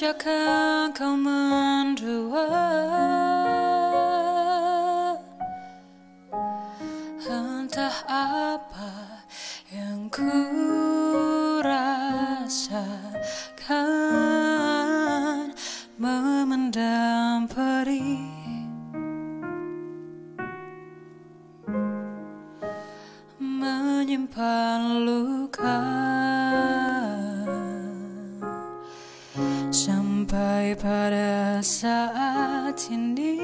ajakkan kau mendua. Entah apa yang ku rasakan Memendam perih Menyimpan luka pada saat ini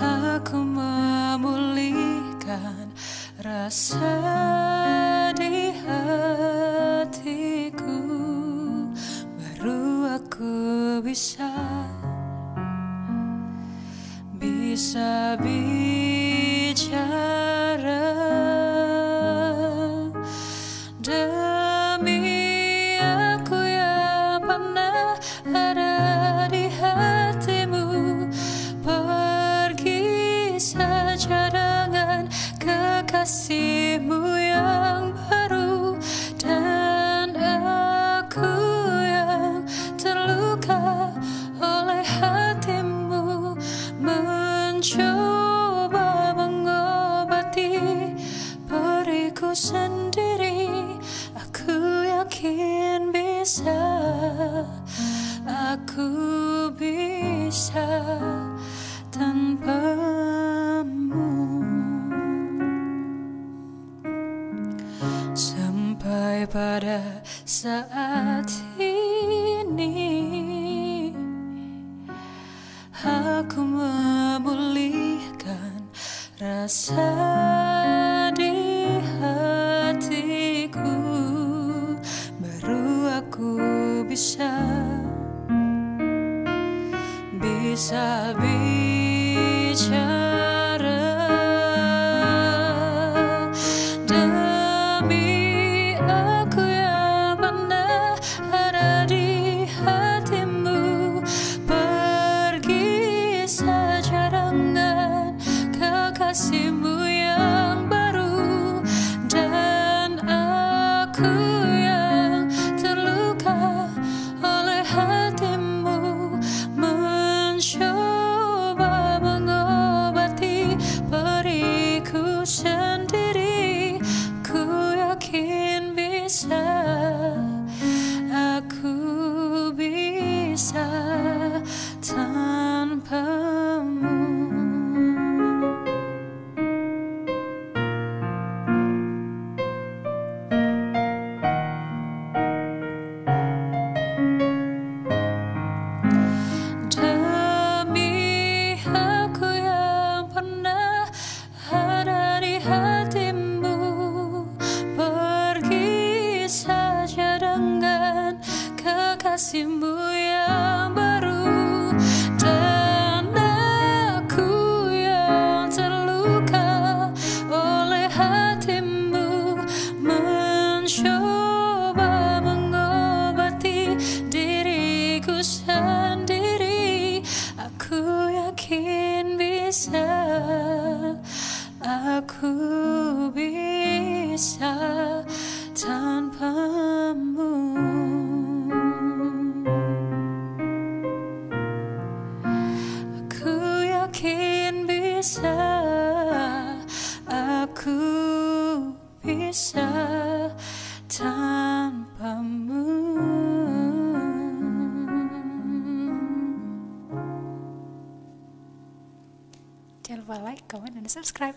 Aku memulihkan rasa di hatiku. Baru aku bisa Bisa bicara kekasihmu yang baru Dan aku yang terluka oleh hatimu Mencoba mengobati periku sendiri. Aku yakin bisa Aku bisa tanpamu pada saat ini. Aku memulihkan rasa di hatiku. Baru aku bisa Bisa bicara dengan kekasihmu yang baru Dan aku yang terluka oleh hatimu. Mencoba mengobati diriku sendiri. Aku yakin bisa Aku bisa tanpamu. Aku yakin bisa Aku bisa tanpamu. Jangan lupa like, comment, dan subscribe